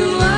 you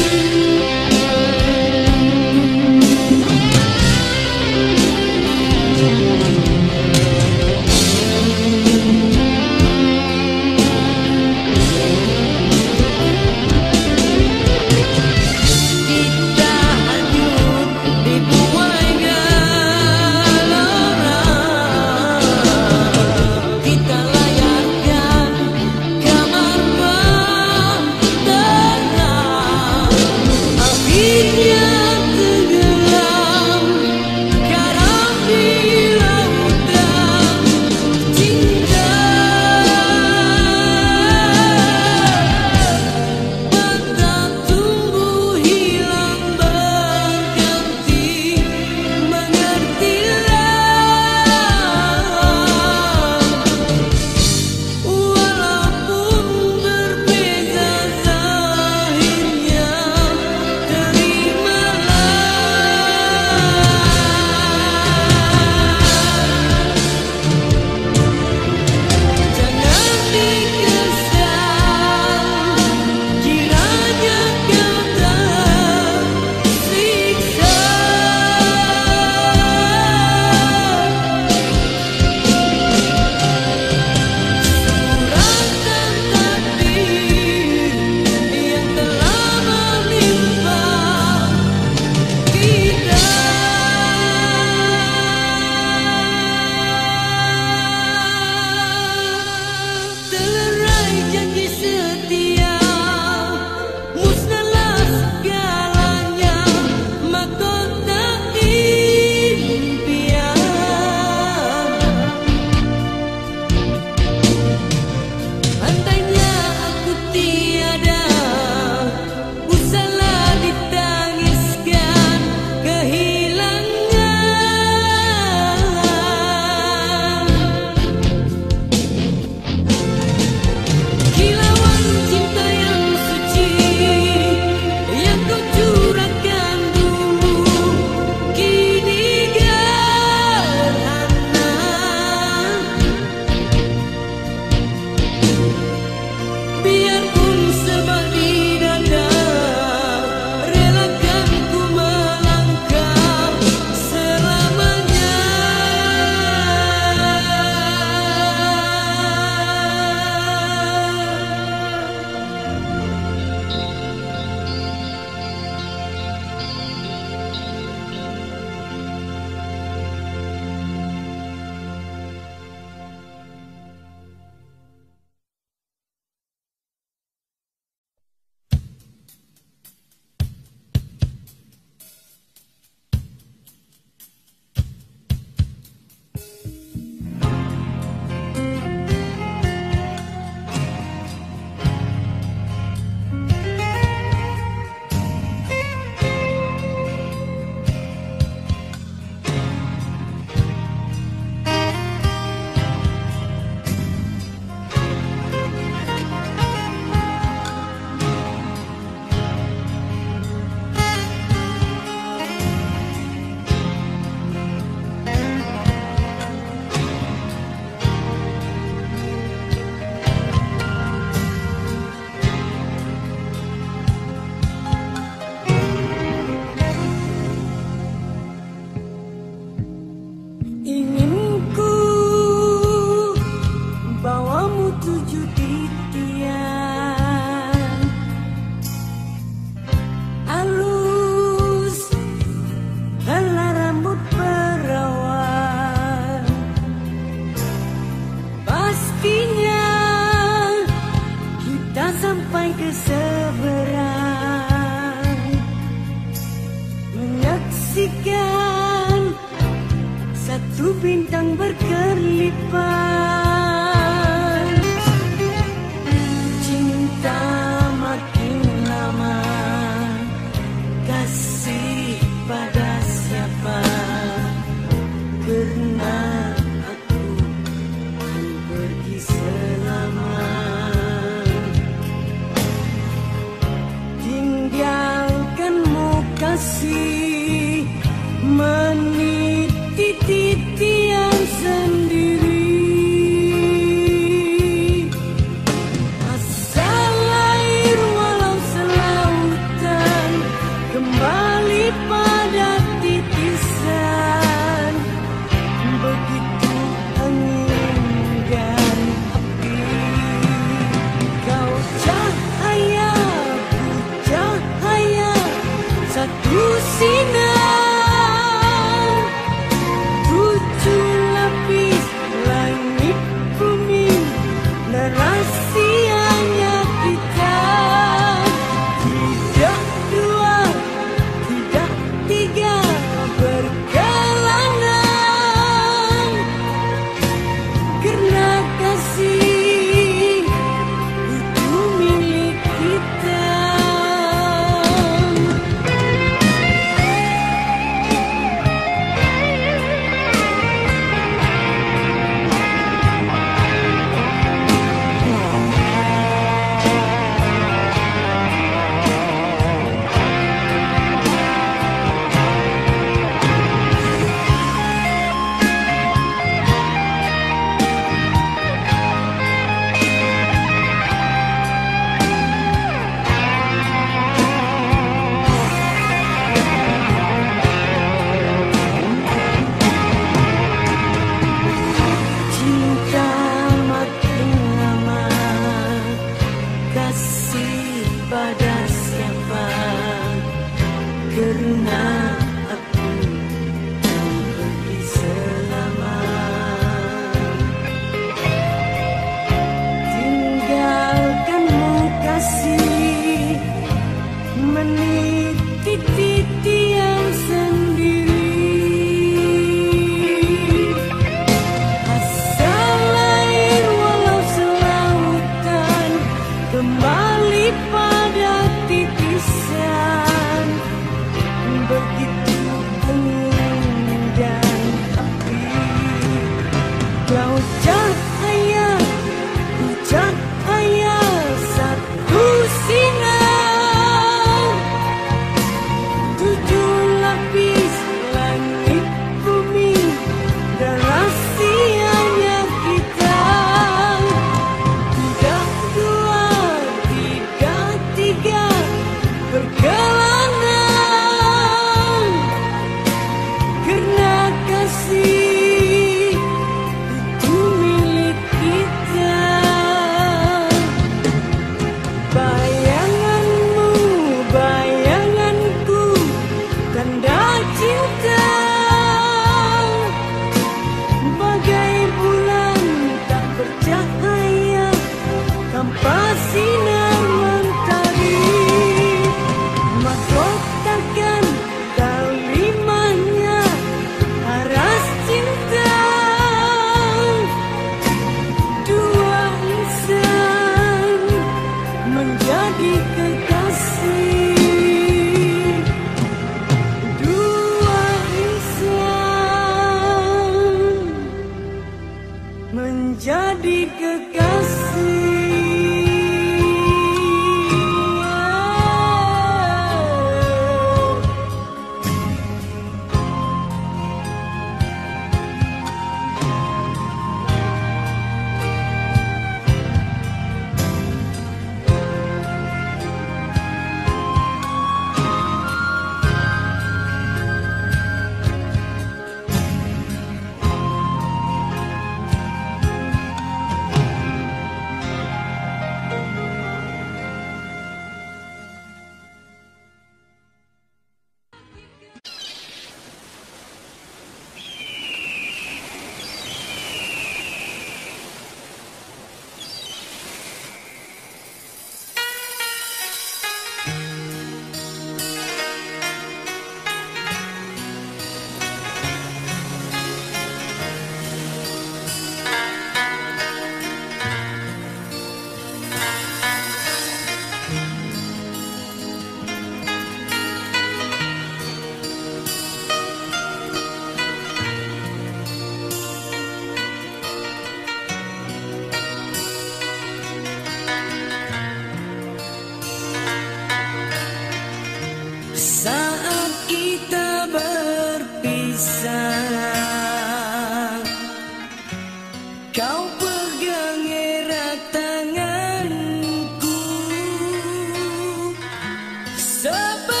Sepertinya